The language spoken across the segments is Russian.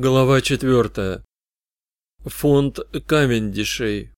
Глава 4. Фонд Кавендишей.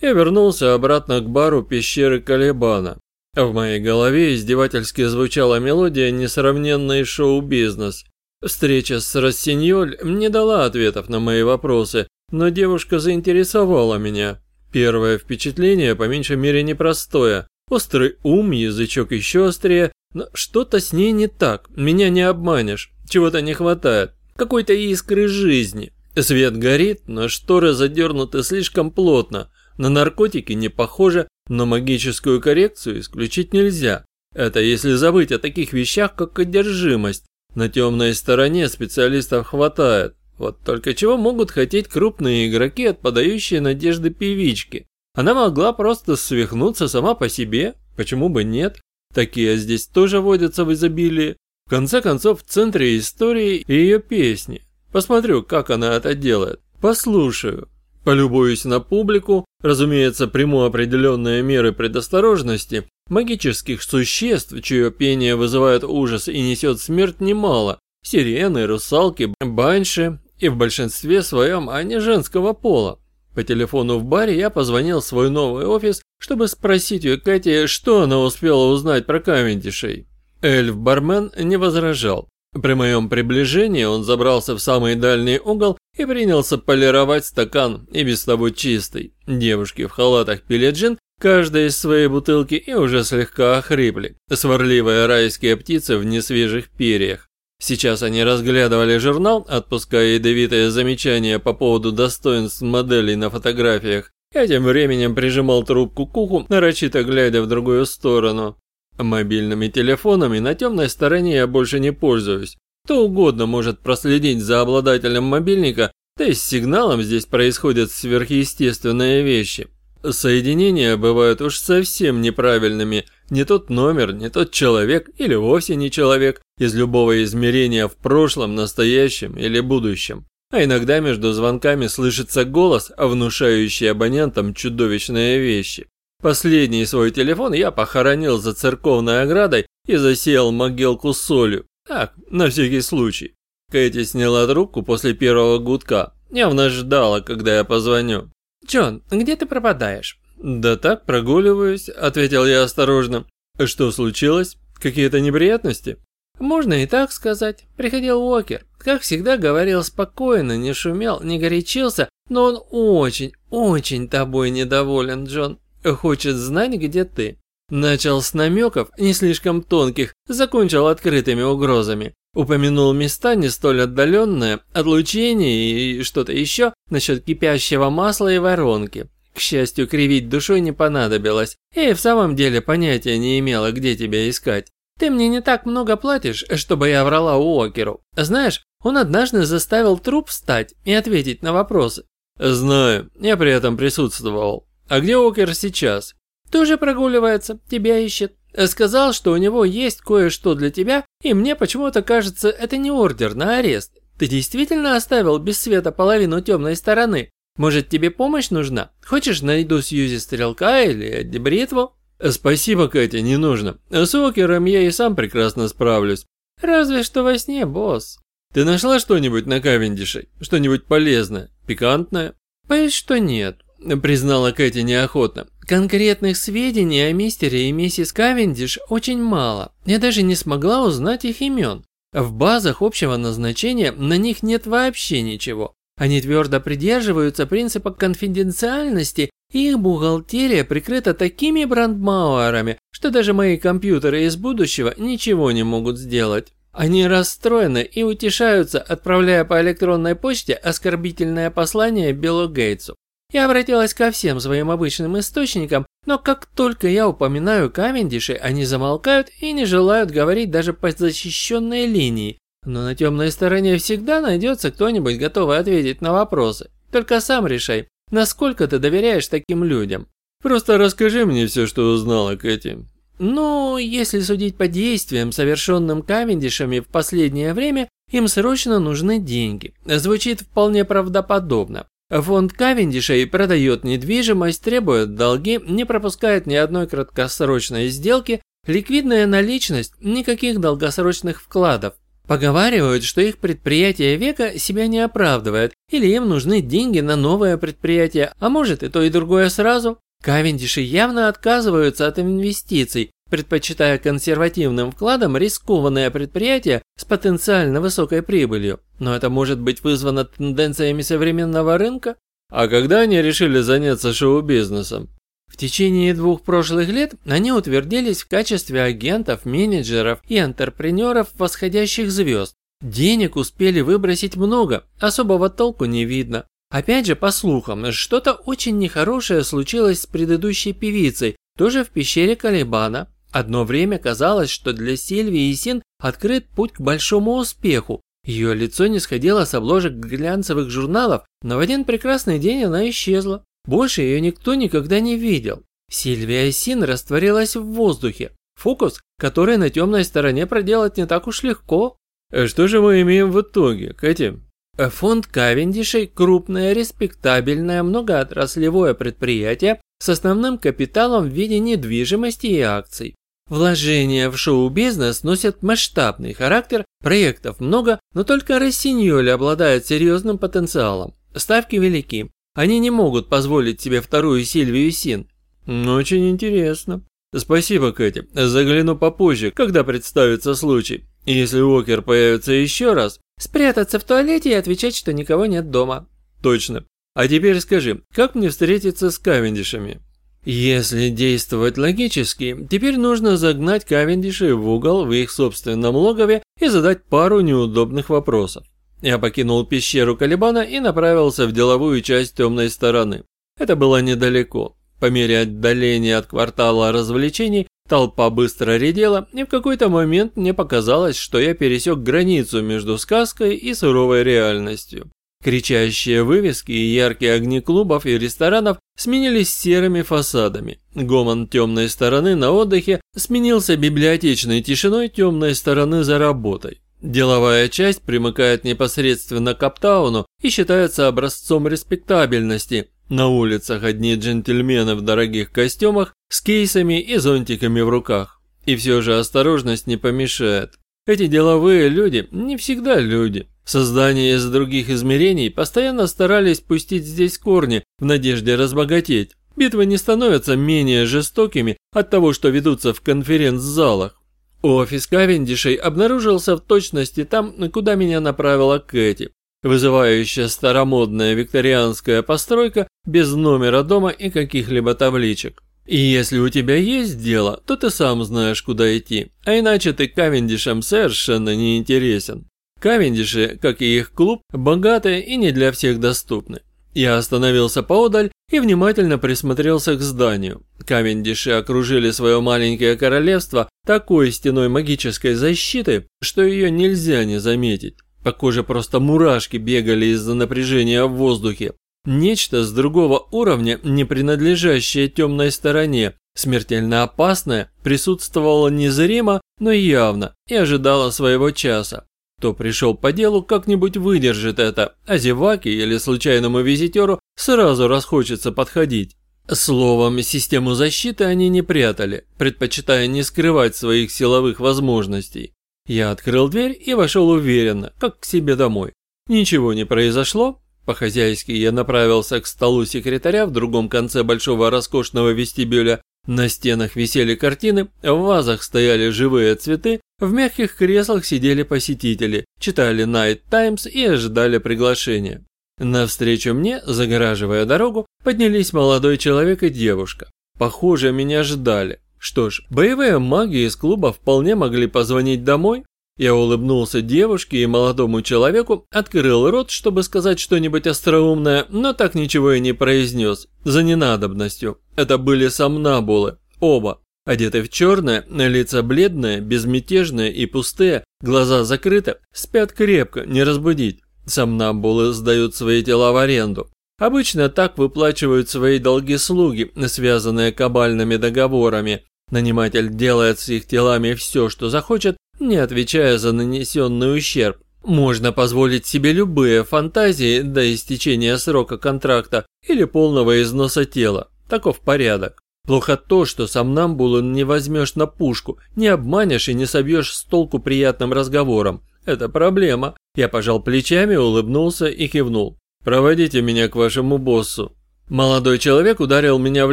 Я вернулся обратно к бару пещеры Калибана. В моей голове издевательски звучала мелодия «Несравненный шоу-бизнес». Встреча с Рассиньоль не дала ответов на мои вопросы, но девушка заинтересовала меня. Первое впечатление по меньшей мере непростое. Острый ум, язычок еще острее, но что-то с ней не так, меня не обманешь, чего-то не хватает какой-то искры жизни. Свет горит, но шторы задернуты слишком плотно. На наркотики не похоже, но магическую коррекцию исключить нельзя. Это если забыть о таких вещах, как одержимость. На темной стороне специалистов хватает. Вот только чего могут хотеть крупные игроки от подающей надежды певички? Она могла просто свихнуться сама по себе, почему бы нет? Такие здесь тоже водятся в изобилии. В конце концов, в центре истории ее песни. Посмотрю, как она это делает. Послушаю. Полюбуюсь на публику, разумеется, приму определенные меры предосторожности. Магических существ, чье пение вызывает ужас и несет смерть немало. Сирены, русалки, банши и в большинстве своем они женского пола. По телефону в баре я позвонил в свой новый офис, чтобы спросить у Кати, что она успела узнать про Кавендишей. Эльф-бармен не возражал. При моем приближении он забрался в самый дальний угол и принялся полировать стакан, и без того чистый. Девушки в халатах пили джин, каждая из своей бутылки и уже слегка охрипли. Сварливые райские птицы в несвежих перьях. Сейчас они разглядывали журнал, отпуская ядовитые замечания по поводу достоинств моделей на фотографиях. Я тем временем прижимал трубку к уху, нарочито глядя в другую сторону. Мобильными телефонами на темной стороне я больше не пользуюсь. Кто угодно может проследить за обладателем мобильника, да и с сигналом здесь происходят сверхъестественные вещи. Соединения бывают уж совсем неправильными. Не тот номер, не тот человек или вовсе не человек из любого измерения в прошлом, настоящем или будущем. А иногда между звонками слышится голос, внушающий абонентам чудовищные вещи. Последний свой телефон я похоронил за церковной оградой и засеял могилку солью. Так, на всякий случай. Кэти сняла трубку после первого гудка. Явно ждала, когда я позвоню. «Джон, где ты пропадаешь?» «Да так, прогуливаюсь», — ответил я осторожно. «Что случилось? Какие-то неприятности?» «Можно и так сказать. Приходил Уокер. Как всегда говорил спокойно, не шумел, не горячился, но он очень, очень тобой недоволен, Джон. Хочет знать, где ты. Начал с намеков, не слишком тонких, закончил открытыми угрозами. Упомянул места не столь отдаленные, отлучение и что-то еще насчет кипящего масла и воронки. К счастью, кривить душой не понадобилось, и в самом деле понятия не имела, где тебя искать. Ты мне не так много платишь, чтобы я врала Уокеру. Знаешь, он однажды заставил труп встать и ответить на вопросы. Знаю, я при этом присутствовал. «А где Окер сейчас?» «Тоже прогуливается, тебя ищет. Сказал, что у него есть кое-что для тебя, и мне почему-то кажется, это не ордер на арест. Ты действительно оставил без света половину темной стороны? Может, тебе помощь нужна? Хочешь, найду Сьюзи Стрелка или Бритву?» «Спасибо, Катя, не нужно. С Окером я и сам прекрасно справлюсь». «Разве что во сне, босс». «Ты нашла что-нибудь на Кавендише? Что-нибудь полезное? Пикантное?» «Боюсь, что нет признала Кэти неохотно. Конкретных сведений о мистере и миссис Кавендиш очень мало. Я даже не смогла узнать их имен. В базах общего назначения на них нет вообще ничего. Они твердо придерживаются принципа конфиденциальности, и их бухгалтерия прикрыта такими брандмауэрами, что даже мои компьютеры из будущего ничего не могут сделать. Они расстроены и утешаются, отправляя по электронной почте оскорбительное послание Биллу Гейтсу. Я обратилась ко всем своим обычным источникам, но как только я упоминаю Кавендиши, они замолкают и не желают говорить даже по защищенной линии. Но на темной стороне всегда найдется кто-нибудь готовый ответить на вопросы. Только сам решай, насколько ты доверяешь таким людям. Просто расскажи мне все, что узнала, Кэти. Ну, если судить по действиям, совершенным Кавендишами в последнее время, им срочно нужны деньги. Звучит вполне правдоподобно. Фонд Кавендишей продает недвижимость, требует долги, не пропускает ни одной краткосрочной сделки, ликвидная наличность, никаких долгосрочных вкладов. Поговаривают, что их предприятие века себя не оправдывает, или им нужны деньги на новое предприятие, а может и то и другое сразу. Кавендиши явно отказываются от инвестиций, предпочитая консервативным вкладам рискованное предприятие с потенциально высокой прибылью. Но это может быть вызвано тенденциями современного рынка? А когда они решили заняться шоу-бизнесом? В течение двух прошлых лет они утвердились в качестве агентов, менеджеров и антрепренеров восходящих звезд. Денег успели выбросить много, особого толку не видно. Опять же, по слухам, что-то очень нехорошее случилось с предыдущей певицей, тоже в пещере Калибана. Одно время казалось, что для Сильвии и Син открыт путь к большому успеху. Ее лицо не сходило с обложек глянцевых журналов, но в один прекрасный день она исчезла. Больше ее никто никогда не видел. Сильвия Син растворилась в воздухе. Фокус, который на темной стороне проделать не так уж легко. Э, что же мы имеем в итоге, Кэти? Э, фонд Кавендишей – крупное, респектабельное, многоотраслевое предприятие с основным капиталом в виде недвижимости и акций. Вложения в шоу-бизнес носят масштабный характер, проектов много, но только Рассиньоль обладает серьезным потенциалом. Ставки велики, они не могут позволить себе вторую Сильвию Син. Очень интересно. Спасибо, Кэти. Загляну попозже, когда представится случай. Если Уокер появится еще раз... Спрятаться в туалете и отвечать, что никого нет дома. Точно. А теперь скажи, как мне встретиться с Кавендишами? Если действовать логически, теперь нужно загнать Кавендишей в угол в их собственном логове и задать пару неудобных вопросов. Я покинул пещеру Калибана и направился в деловую часть темной стороны. Это было недалеко. По мере отдаления от квартала развлечений толпа быстро редела, и в какой-то момент мне показалось, что я пересек границу между сказкой и суровой реальностью. Кричащие вывески и яркие огни клубов и ресторанов сменились серыми фасадами. Гомон темной стороны на отдыхе сменился библиотечной тишиной темной стороны за работой. Деловая часть примыкает непосредственно к Аптауну и считается образцом респектабельности. На улицах одни джентльмены в дорогих костюмах с кейсами и зонтиками в руках. И все же осторожность не помешает. Эти деловые люди не всегда люди. Создания из других измерений постоянно старались пустить здесь корни в надежде разбогатеть. Битвы не становятся менее жестокими от того, что ведутся в конференц-залах. Офис Кавендишей обнаружился в точности там, куда меня направила Кэти. Вызывающая старомодная викторианская постройка без номера дома и каких-либо табличек. И если у тебя есть дело, то ты сам знаешь, куда идти, а иначе ты Кавендишам совершенно не интересен. Кавендиши, как и их клуб, богатые и не для всех доступны. Я остановился поодаль и внимательно присмотрелся к зданию. Кавендиши окружили свое маленькое королевство такой стеной магической защиты, что ее нельзя не заметить. По коже просто мурашки бегали из-за напряжения в воздухе. Нечто с другого уровня, не принадлежащее темной стороне, смертельно опасное, присутствовало незримо, но явно и ожидало своего часа. Кто пришел по делу, как-нибудь выдержит это, а зеваке или случайному визитеру сразу расхочется подходить. Словом, систему защиты они не прятали, предпочитая не скрывать своих силовых возможностей. Я открыл дверь и вошел уверенно, как к себе домой. Ничего не произошло. По-хозяйски я направился к столу секретаря в другом конце большого роскошного вестибюля. На стенах висели картины, в вазах стояли живые цветы, в мягких креслах сидели посетители, читали Night Times и ожидали приглашения. Навстречу мне, загораживая дорогу, поднялись молодой человек и девушка. Похоже, меня ждали. Что ж, боевые маги из клуба вполне могли позвонить домой. Я улыбнулся девушке и молодому человеку, открыл рот, чтобы сказать что-нибудь остроумное, но так ничего и не произнес, за ненадобностью. Это были сомнабулы, оба. Одеты в черное, лица бледные, безмятежные и пустые, глаза закрыты, спят крепко, не разбудить. Сомнамбулы сдают свои тела в аренду. Обычно так выплачивают свои долги слуги, связанные кабальными договорами. Наниматель делает с их телами все, что захочет, не отвечая за нанесенный ущерб. Можно позволить себе любые фантазии до истечения срока контракта или полного износа тела. Таков порядок. Плохо то, что сомнамбулу не возьмешь на пушку, не обманешь и не собьешь с толку приятным разговором. Это проблема. Я пожал плечами, улыбнулся и кивнул. Проводите меня к вашему боссу. Молодой человек ударил меня в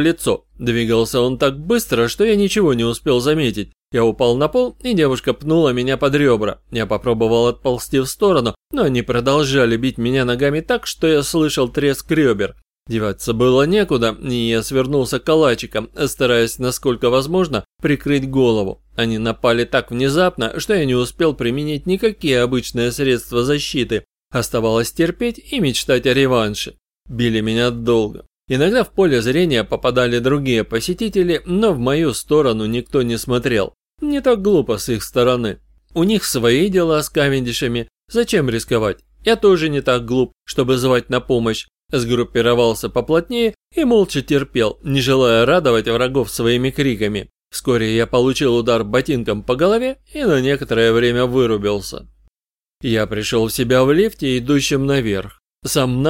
лицо. Двигался он так быстро, что я ничего не успел заметить. Я упал на пол, и девушка пнула меня под ребра. Я попробовал отползти в сторону, но они продолжали бить меня ногами так, что я слышал треск ребер. Деваться было некуда, и я свернулся калачиком, стараясь, насколько возможно, прикрыть голову. Они напали так внезапно, что я не успел применить никакие обычные средства защиты. Оставалось терпеть и мечтать о реванше. Били меня долго. Иногда в поле зрения попадали другие посетители, но в мою сторону никто не смотрел. Не так глупо с их стороны. У них свои дела с Кавендишами, зачем рисковать? Я тоже не так глуп, чтобы звать на помощь. Сгруппировался поплотнее и молча терпел, не желая радовать врагов своими криками. Вскоре я получил удар ботинком по голове и на некоторое время вырубился. Я пришел в себя в лифте, идущем наверх. Сам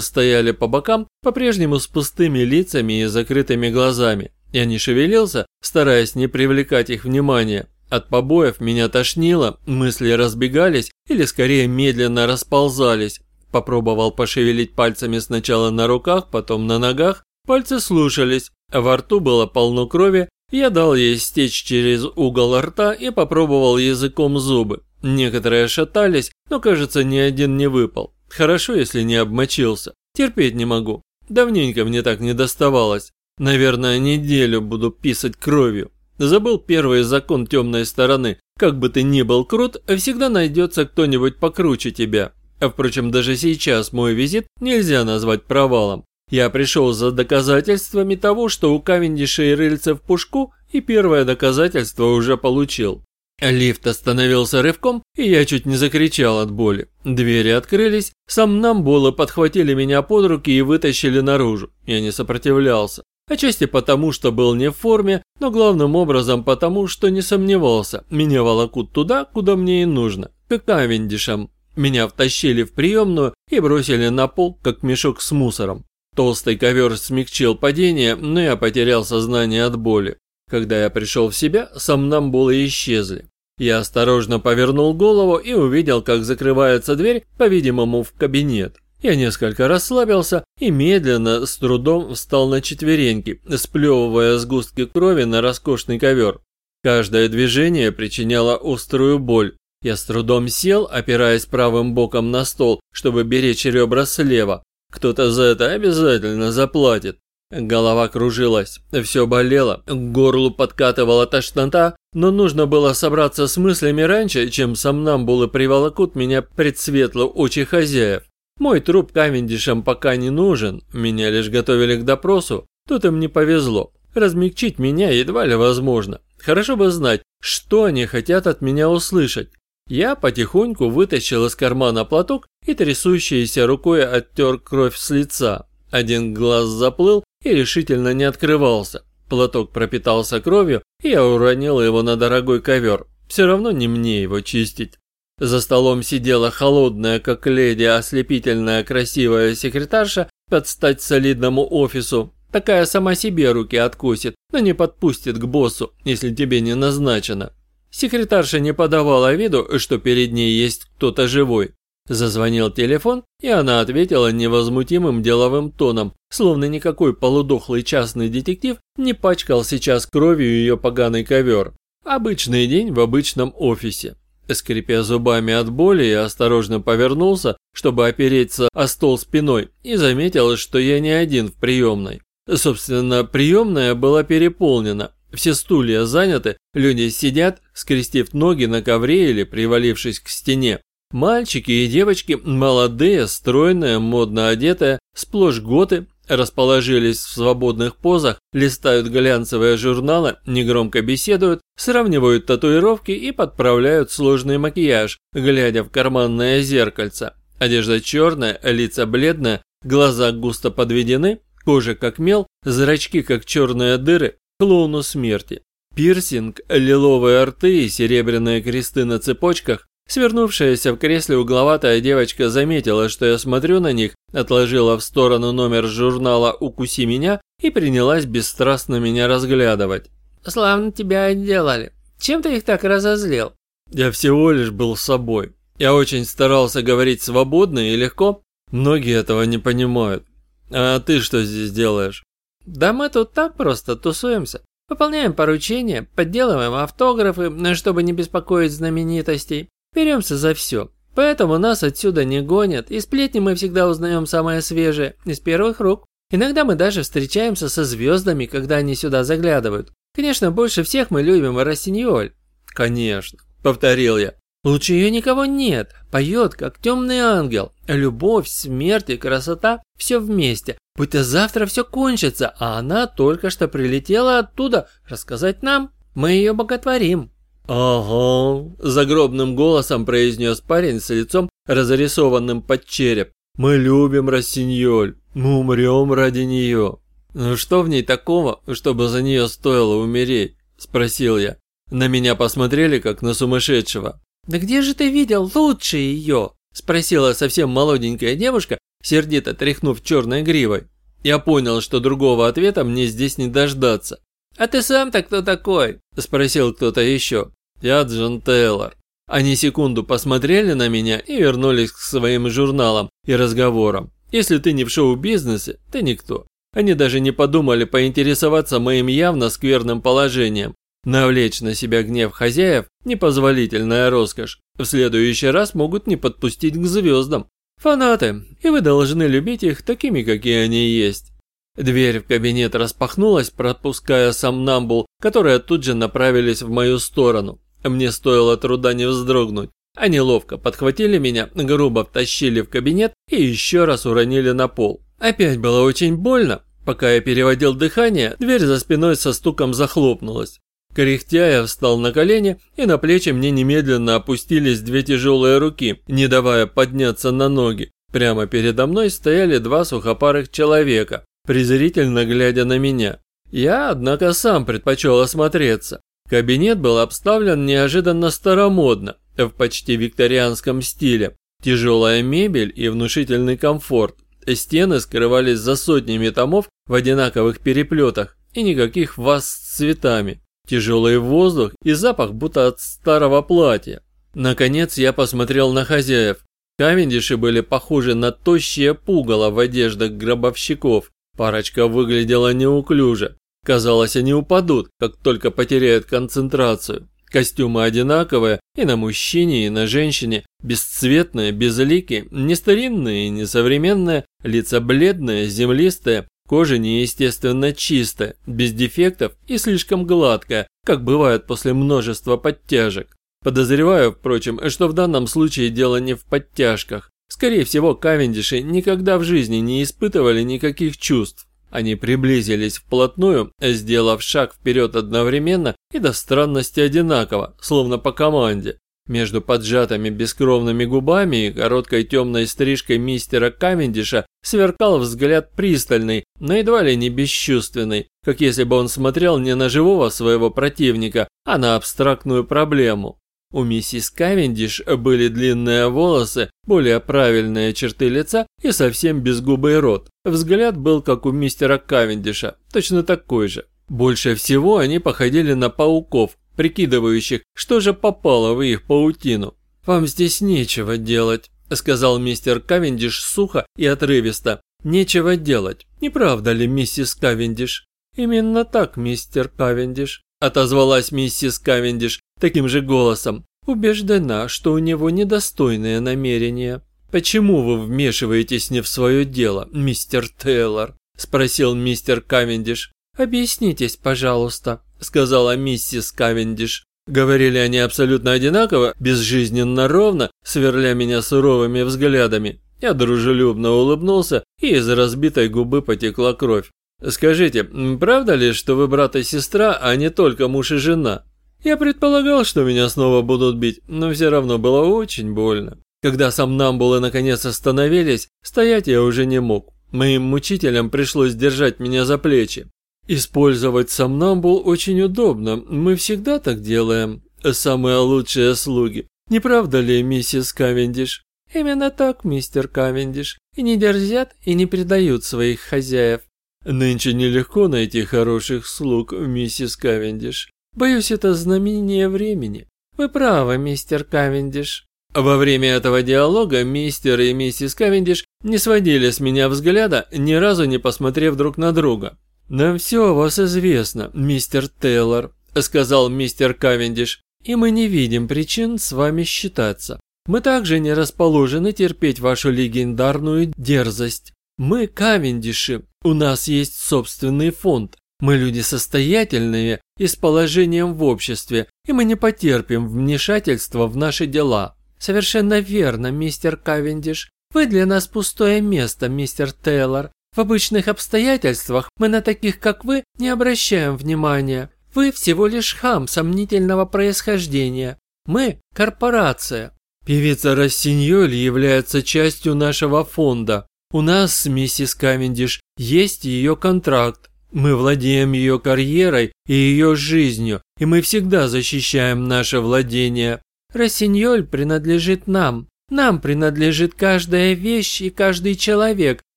стояли по бокам, по-прежнему с пустыми лицами и закрытыми глазами. Я не шевелился, стараясь не привлекать их внимания. От побоев меня тошнило, мысли разбегались или скорее медленно расползались. Попробовал пошевелить пальцами сначала на руках, потом на ногах. Пальцы слушались, во рту было полно крови. Я дал ей стечь через угол рта и попробовал языком зубы. Некоторые шатались, но кажется ни один не выпал. Хорошо, если не обмочился. Терпеть не могу. Давненько мне так не доставалось. Наверное, неделю буду писать кровью. Забыл первый закон темной стороны. Как бы ты ни был крут, всегда найдется кто-нибудь покруче тебя. А впрочем, даже сейчас мой визит нельзя назвать провалом. Я пришел за доказательствами того, что у Кавендиша и рыльца в пушку, и первое доказательство уже получил. Лифт остановился рывком, и я чуть не закричал от боли. Двери открылись, сам намболы подхватили меня под руки и вытащили наружу. Я не сопротивлялся. Отчасти потому, что был не в форме, но главным образом потому, что не сомневался. Меня волокут туда, куда мне и нужно, к Кавендишам. Меня втащили в приемную и бросили на пол, как мешок с мусором. Толстый ковер смягчил падение, но я потерял сознание от боли. Когда я пришел в себя, сомнамбулы исчезли. Я осторожно повернул голову и увидел, как закрывается дверь, по-видимому, в кабинет. Я несколько расслабился и медленно, с трудом встал на четвереньки, сплевывая сгустки крови на роскошный ковер. Каждое движение причиняло острую боль. Я с трудом сел, опираясь правым боком на стол, чтобы беречь ребра слева. Кто-то за это обязательно заплатит. Голова кружилась, все болело, к горлу подкатывала тошнота, но нужно было собраться с мыслями раньше, чем сомнамбулы приволокут меня пред светло очи хозяев. Мой труп Кавендишам пока не нужен, меня лишь готовили к допросу, тут им не повезло. Размягчить меня едва ли возможно. Хорошо бы знать, что они хотят от меня услышать. Я потихоньку вытащил из кармана платок и трясущейся рукой оттер кровь с лица. Один глаз заплыл, и решительно не открывался. Платок пропитался кровью, и я уронил его на дорогой ковер. Все равно не мне его чистить. За столом сидела холодная, как леди, ослепительная красивая секретарша под стать солидному офису. Такая сама себе руки откусит, но не подпустит к боссу, если тебе не назначено. Секретарша не подавала виду, что перед ней есть кто-то живой. Зазвонил телефон, и она ответила невозмутимым деловым тоном, словно никакой полудохлый частный детектив не пачкал сейчас кровью ее поганый ковер. Обычный день в обычном офисе. Скрипя зубами от боли, я осторожно повернулся, чтобы опереться о стол спиной, и заметил, что я не один в приемной. Собственно, приемная была переполнена. Все стулья заняты, люди сидят, скрестив ноги на ковре или привалившись к стене. Мальчики и девочки, молодые, стройные, модно одетые, сплошь готы, расположились в свободных позах, листают глянцевые журналы, негромко беседуют, сравнивают татуировки и подправляют сложный макияж, глядя в карманное зеркальце. Одежда черная, лица бледные, глаза густо подведены, кожа как мел, зрачки как черные дыры, клоуну смерти. Пирсинг, лиловые рты и серебряные кресты на цепочках Свернувшаяся в кресле угловатая девочка заметила, что я смотрю на них, отложила в сторону номер журнала «Укуси меня» и принялась бесстрастно меня разглядывать. «Славно тебя отделали. Чем ты их так разозлил?» Я всего лишь был собой. Я очень старался говорить свободно и легко. Многие этого не понимают. А ты что здесь делаешь? Да мы тут так просто тусуемся. Выполняем поручения, подделываем автографы, чтобы не беспокоить знаменитостей. Беремся за все. Поэтому нас отсюда не гонят, и сплетни мы всегда узнаем самое свежее, из первых рук. Иногда мы даже встречаемся со звездами, когда они сюда заглядывают. Конечно, больше всех мы любим Рассиньоль. Конечно, повторил я. Лучше ее никого нет. Поет, как темный ангел. Любовь, смерть и красота – все вместе. Будто завтра все кончится, а она только что прилетела оттуда рассказать нам. Мы ее боготворим. «Ага», – загробным голосом произнес парень с лицом, разрисованным под череп. «Мы любим Рассиньоль, мы умрем ради нее». «Ну что в ней такого, чтобы за нее стоило умереть?» – спросил я. На меня посмотрели, как на сумасшедшего. «Да где же ты видел лучше ее?» – спросила совсем молоденькая девушка, сердито тряхнув черной гривой. Я понял, что другого ответа мне здесь не дождаться. «А ты сам-то кто такой?» – спросил кто-то еще. «Я Джон Тейлор». Они секунду посмотрели на меня и вернулись к своим журналам и разговорам. Если ты не в шоу-бизнесе, ты никто. Они даже не подумали поинтересоваться моим явно скверным положением. Навлечь на себя гнев хозяев – непозволительная роскошь. В следующий раз могут не подпустить к звездам. Фанаты, и вы должны любить их такими, какие они есть. Дверь в кабинет распахнулась, пропуская сомнамбул, которые тут же направились в мою сторону. Мне стоило труда не вздрогнуть. Они ловко подхватили меня, грубо втащили в кабинет и еще раз уронили на пол. Опять было очень больно. Пока я переводил дыхание, дверь за спиной со стуком захлопнулась. Кряхтя я встал на колени, и на плечи мне немедленно опустились две тяжелые руки, не давая подняться на ноги. Прямо передо мной стояли два сухопарых человека, презрительно глядя на меня. Я, однако, сам предпочел осмотреться. Кабинет был обставлен неожиданно старомодно, в почти викторианском стиле. Тяжелая мебель и внушительный комфорт. Стены скрывались за сотнями томов в одинаковых переплетах и никаких ваз с цветами. Тяжелый воздух и запах будто от старого платья. Наконец я посмотрел на хозяев. Кавендиши были похожи на тощие пугало в одеждах гробовщиков. Парочка выглядела неуклюже. Казалось, они упадут, как только потеряют концентрацию. Костюмы одинаковые и на мужчине, и на женщине, бесцветные, безликие, не старинные, не современные, лица бледные, землистые, Кожа неестественно чистая, без дефектов и слишком гладкая, как бывает после множества подтяжек. Подозреваю, впрочем, что в данном случае дело не в подтяжках. Скорее всего, Кавендиши никогда в жизни не испытывали никаких чувств. Они приблизились вплотную, сделав шаг вперед одновременно и до странности одинаково, словно по команде. Между поджатыми бескровными губами и короткой темной стрижкой мистера Кавендиша сверкал взгляд пристальный, но едва ли не бесчувственный, как если бы он смотрел не на живого своего противника, а на абстрактную проблему. У миссис Кавендиш были длинные волосы, более правильные черты лица и совсем безгубый рот. Взгляд был как у мистера Кавендиша, точно такой же. Больше всего они походили на пауков, прикидывающих, что же попало в их паутину. «Вам здесь нечего делать», – сказал мистер Кавендиш сухо и отрывисто. «Нечего делать. Не правда ли, миссис Кавендиш?» «Именно так, мистер Кавендиш», – отозвалась миссис Кавендиш таким же голосом. «Убеждена, что у него недостойные намерения». «Почему вы вмешиваетесь не в свое дело, мистер Тейлор?» – спросил мистер Кавендиш. «Объяснитесь, пожалуйста», – сказала миссис Кавендиш. Говорили они абсолютно одинаково, безжизненно ровно, сверля меня суровыми взглядами. Я дружелюбно улыбнулся, и из разбитой губы потекла кровь. «Скажите, правда ли, что вы брат и сестра, а не только муж и жена?» Я предполагал, что меня снова будут бить, но все равно было очень больно. Когда сомнамбулы наконец остановились, стоять я уже не мог. Моим мучителям пришлось держать меня за плечи. Использовать сомнамбул очень удобно, мы всегда так делаем. Самые лучшие слуги. Не правда ли, миссис Кавендиш? Именно так, мистер Кавендиш. И не дерзят, и не предают своих хозяев. Нынче нелегко найти хороших слуг, миссис Кавендиш. Боюсь, это знамение времени. Вы правы, мистер Кавендиш. Во время этого диалога мистер и миссис Кавендиш не сводили с меня взгляда, ни разу не посмотрев друг на друга. «Нам все о вас известно, мистер Тейлор», – сказал мистер Кавендиш, – «и мы не видим причин с вами считаться. Мы также не расположены терпеть вашу легендарную дерзость. Мы Кавендиши, у нас есть собственный фонд, мы люди состоятельные и с положением в обществе, и мы не потерпим вмешательства в наши дела. Совершенно верно, мистер Кавендиш. Вы для нас пустое место, мистер Тейлор. В обычных обстоятельствах мы на таких, как вы, не обращаем внимания. Вы всего лишь хам сомнительного происхождения. Мы – корпорация. Певица Рассиньоль является частью нашего фонда. У нас с миссис Кавендиш есть ее контракт. Мы владеем ее карьерой и ее жизнью, и мы всегда защищаем наше владение. Рассиньоль принадлежит нам. Нам принадлежит каждая вещь и каждый человек,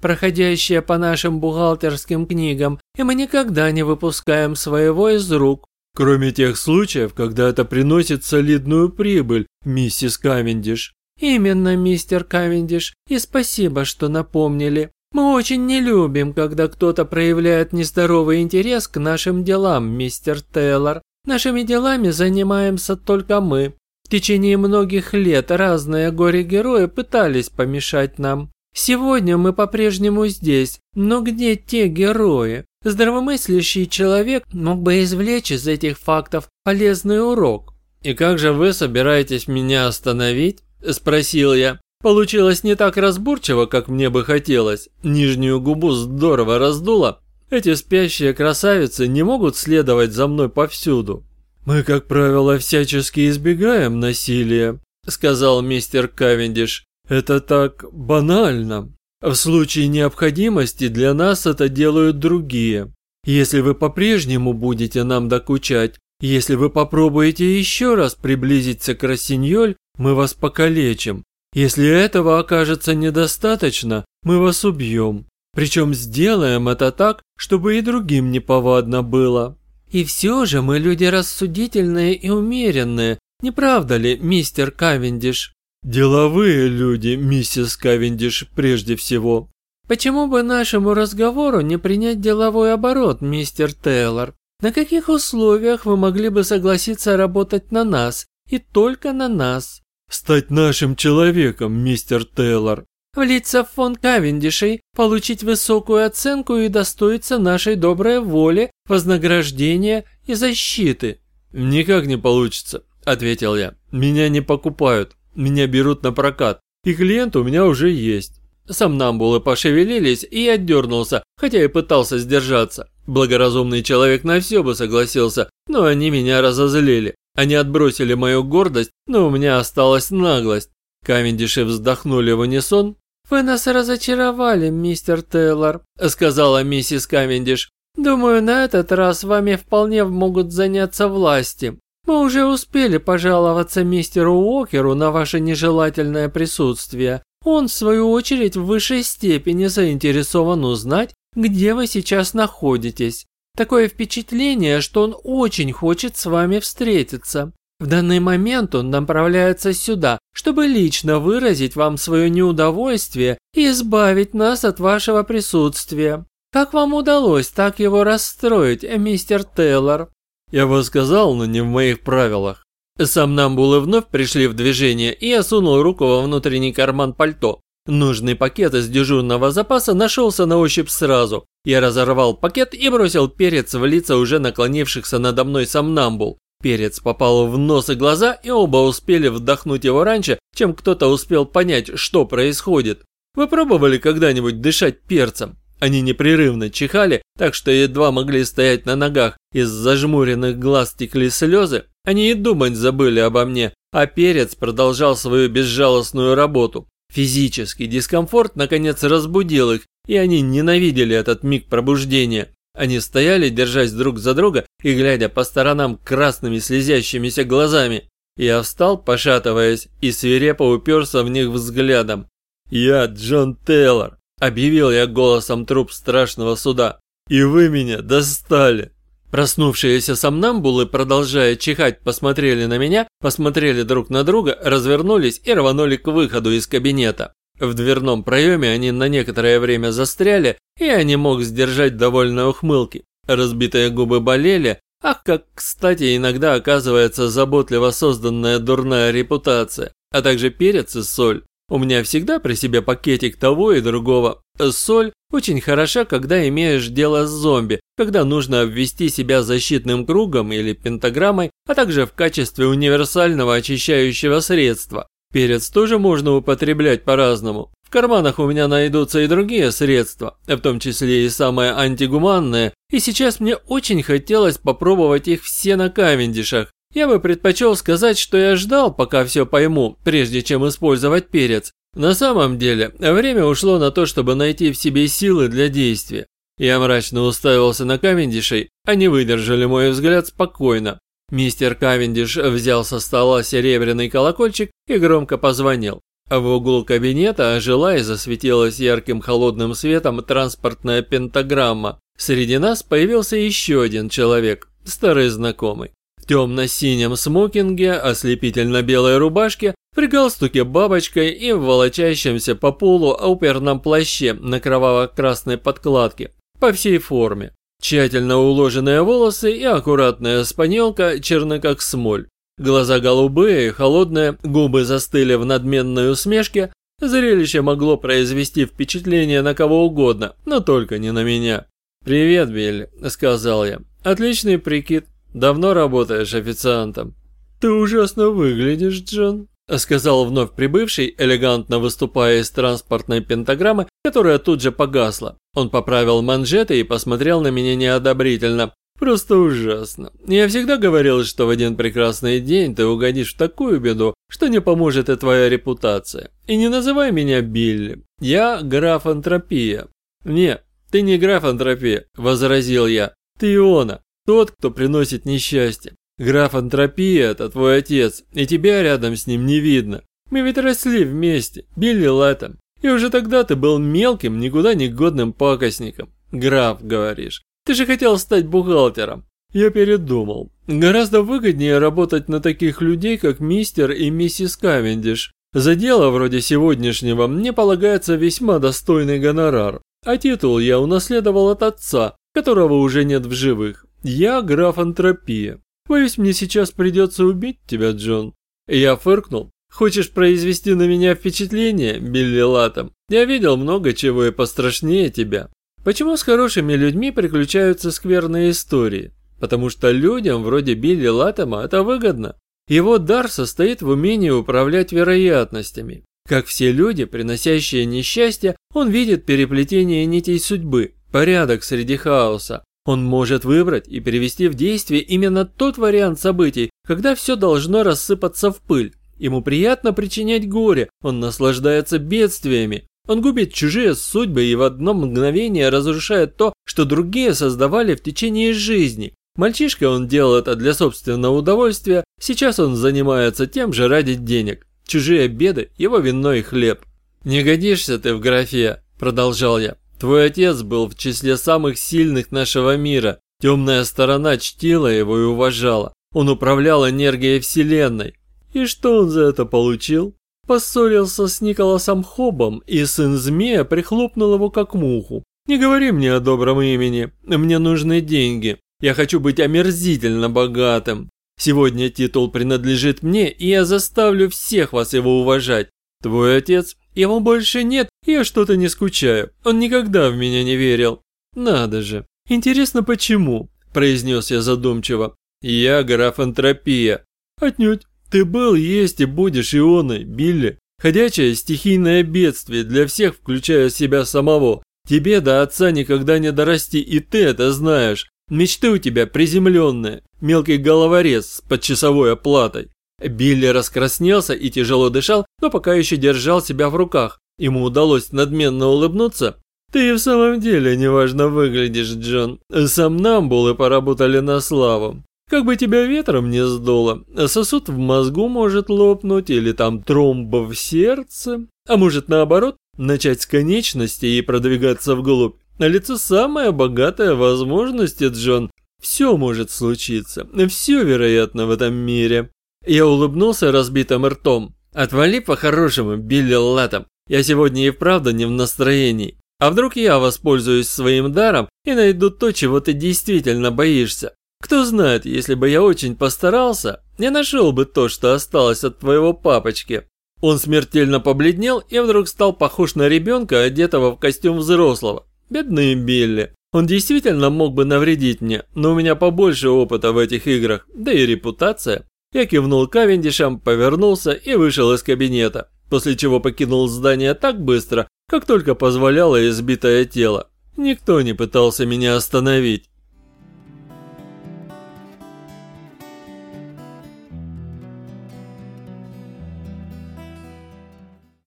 проходящая по нашим бухгалтерским книгам, и мы никогда не выпускаем своего из рук. Кроме тех случаев, когда это приносит солидную прибыль, миссис Кавендиш. Именно, мистер Кавендиш, и спасибо, что напомнили. Мы очень не любим, когда кто-то проявляет нездоровый интерес к нашим делам, мистер Тейлор. Нашими делами занимаемся только мы. В течение многих лет разные горе-герои пытались помешать нам. Сегодня мы по-прежнему здесь, но где те герои? Здравомыслящий человек мог бы извлечь из этих фактов полезный урок. «И как же вы собираетесь меня остановить?» – спросил я. Получилось не так разборчиво, как мне бы хотелось. Нижнюю губу здорово раздуло. Эти спящие красавицы не могут следовать за мной повсюду. «Мы, как правило, всячески избегаем насилия», – сказал мистер Кавендиш. «Это так банально. В случае необходимости для нас это делают другие. Если вы по-прежнему будете нам докучать, если вы попробуете еще раз приблизиться к Рассиньоль, мы вас покалечим. Если этого окажется недостаточно, мы вас убьем. Причем сделаем это так, чтобы и другим неповадно было. И все же мы люди рассудительные и умеренные, не правда ли, мистер Кавендиш? Деловые люди, миссис Кавендиш, прежде всего. Почему бы нашему разговору не принять деловой оборот, мистер Тейлор? На каких условиях вы могли бы согласиться работать на нас, и только на нас? Стать нашим человеком, мистер Тейлор влиться в фонд Кавендишей, получить высокую оценку и достоиться нашей доброй воли, вознаграждения и защиты». «Никак не получится», – ответил я. «Меня не покупают, меня берут на прокат, и клиент у меня уже есть». Сомнамбулы пошевелились, и я отдернулся, хотя и пытался сдержаться. Благоразумный человек на все бы согласился, но они меня разозлили. Они отбросили мою гордость, но у меня осталась наглость. Кавендиши вздохнули в унисон, «Вы нас разочаровали, мистер Тейлор», – сказала миссис Кавендиш. «Думаю, на этот раз вами вполне могут заняться власти. Мы уже успели пожаловаться мистеру Уокеру на ваше нежелательное присутствие. Он, в свою очередь, в высшей степени заинтересован узнать, где вы сейчас находитесь. Такое впечатление, что он очень хочет с вами встретиться. В данный момент он направляется сюда, чтобы лично выразить вам свое неудовольствие и избавить нас от вашего присутствия. Как вам удалось так его расстроить, мистер Тейлор?» Я бы сказал, но не в моих правилах. Сам Намбулы вновь пришли в движение, и я сунул руку во внутренний карман пальто. Нужный пакет из дежурного запаса нашелся на ощупь сразу. Я разорвал пакет и бросил перец в лица уже наклонившихся надо мной сомнамбул. Перец попал в нос и глаза, и оба успели вдохнуть его раньше, чем кто-то успел понять, что происходит. Вы пробовали когда-нибудь дышать перцем? Они непрерывно чихали, так что едва могли стоять на ногах, из зажмуренных глаз текли слезы. Они и думать забыли обо мне, а перец продолжал свою безжалостную работу. Физический дискомфорт наконец разбудил их, и они ненавидели этот миг пробуждения. Они стояли, держась друг за друга и глядя по сторонам красными слезящимися глазами. Я встал, пошатываясь, и свирепо уперся в них взглядом. «Я Джон Тейлор», – объявил я голосом труп страшного суда. «И вы меня достали!» Проснувшиеся сомнамбулы, продолжая чихать, посмотрели на меня, посмотрели друг на друга, развернулись и рванули к выходу из кабинета. В дверном проеме они на некоторое время застряли, и я не мог сдержать довольной ухмылки. Разбитые губы болели, ах, как, кстати, иногда оказывается заботливо созданная дурная репутация, а также перец и соль. У меня всегда при себе пакетик того и другого. Соль очень хороша, когда имеешь дело с зомби, когда нужно обвести себя защитным кругом или пентаграммой, а также в качестве универсального очищающего средства. Перец тоже можно употреблять по-разному. В карманах у меня найдутся и другие средства, в том числе и самые антигуманные, и сейчас мне очень хотелось попробовать их все на Кавендишах, я бы предпочел сказать, что я ждал, пока все пойму, прежде чем использовать перец. На самом деле, время ушло на то, чтобы найти в себе силы для действия. Я мрачно уставился на Кавендишей, они выдержали мой взгляд спокойно. Мистер Кавендиш взял со стола серебряный колокольчик и громко позвонил. В углу кабинета ожила и засветилась ярким холодным светом транспортная пентаграмма. Среди нас появился еще один человек, старый знакомый темно-синем смокинге, ослепительно-белой рубашке, при галстуке бабочкой и в волочащемся по полу оперном плаще на кроваво-красной подкладке, по всей форме. Тщательно уложенные волосы и аккуратная спанелка черны как смоль. Глаза голубые, холодные, губы застыли в надменной усмешке. Зрелище могло произвести впечатление на кого угодно, но только не на меня. «Привет, Билли», — сказал я. «Отличный прикид. Давно работаешь официантом?» «Ты ужасно выглядишь, Джон», – сказал вновь прибывший, элегантно выступая из транспортной пентаграммы, которая тут же погасла. Он поправил манжеты и посмотрел на меня неодобрительно. «Просто ужасно. Я всегда говорил, что в один прекрасный день ты угодишь в такую беду, что не поможет и твоя репутация. И не называй меня Билли. Я граф Антропия». «Не, ты не граф Антропия», – возразил я. «Ты Иона. Тот, кто приносит несчастье. Граф Антропия – это твой отец, и тебя рядом с ним не видно. Мы ведь росли вместе, Билли Лэттем. И уже тогда ты был мелким, никуда не годным пакостником. Граф, говоришь. Ты же хотел стать бухгалтером. Я передумал. Гораздо выгоднее работать на таких людей, как мистер и миссис Кавендиш. За дело вроде сегодняшнего мне полагается весьма достойный гонорар. А титул я унаследовал от отца, которого уже нет в живых. «Я граф Антропия. Боюсь, мне сейчас придется убить тебя, Джон». Я фыркнул. «Хочешь произвести на меня впечатление, Билли Латом? Я видел много чего и пострашнее тебя. Почему с хорошими людьми приключаются скверные истории? Потому что людям вроде Билли Латома это выгодно. Его дар состоит в умении управлять вероятностями. Как все люди, приносящие несчастье, он видит переплетение нитей судьбы, порядок среди хаоса, он может выбрать и перевести в действие именно тот вариант событий, когда все должно рассыпаться в пыль. Ему приятно причинять горе, он наслаждается бедствиями. Он губит чужие судьбы и в одно мгновение разрушает то, что другие создавали в течение жизни. Мальчишка он делал это для собственного удовольствия, сейчас он занимается тем же ради денег. Чужие беды – его вино и хлеб. «Не годишься ты в графе», – продолжал я. Твой отец был в числе самых сильных нашего мира. Темная сторона чтила его и уважала. Он управлял энергией Вселенной. И что он за это получил? Поссорился с Николасом Хобом, и сын змея прихлопнул его как муху. Не говори мне о добром имени. Мне нужны деньги. Я хочу быть омерзительно богатым. Сегодня титул принадлежит мне, и я заставлю всех вас его уважать. Твой отец его больше нет, я что-то не скучаю. Он никогда в меня не верил. Надо же. Интересно, почему? Произнес я задумчиво. Я граф Антропия. Отнюдь. Ты был, есть и будешь ионой, Билли. Ходячее стихийное бедствие для всех, включая себя самого. Тебе до отца никогда не дорасти, и ты это знаешь. Мечты у тебя приземленные. Мелкий головорез с подчасовой оплатой. Билли раскраснелся и тяжело дышал, но пока еще держал себя в руках. Ему удалось надменно улыбнуться. «Ты в самом деле неважно выглядишь, Джон. Сам Намбулы поработали на славу. Как бы тебя ветром не сдуло, сосуд в мозгу может лопнуть или там тромба в сердце, а может наоборот, начать с конечности и продвигаться вглубь. На лицо самая богатая возможность, Джон. Все может случиться, все вероятно в этом мире. Я улыбнулся разбитым ртом. Отвали по-хорошему, Билли Латом. Я сегодня и вправду не в настроении. А вдруг я воспользуюсь своим даром и найду то, чего ты действительно боишься? Кто знает, если бы я очень постарался, я нашел бы то, что осталось от твоего папочки. Он смертельно побледнел и вдруг стал похож на ребенка, одетого в костюм взрослого. Бедный Билли. Он действительно мог бы навредить мне, но у меня побольше опыта в этих играх, да и репутация. Я кивнул Кавендишам, повернулся и вышел из кабинета, после чего покинул здание так быстро, как только позволяло избитое тело. Никто не пытался меня остановить.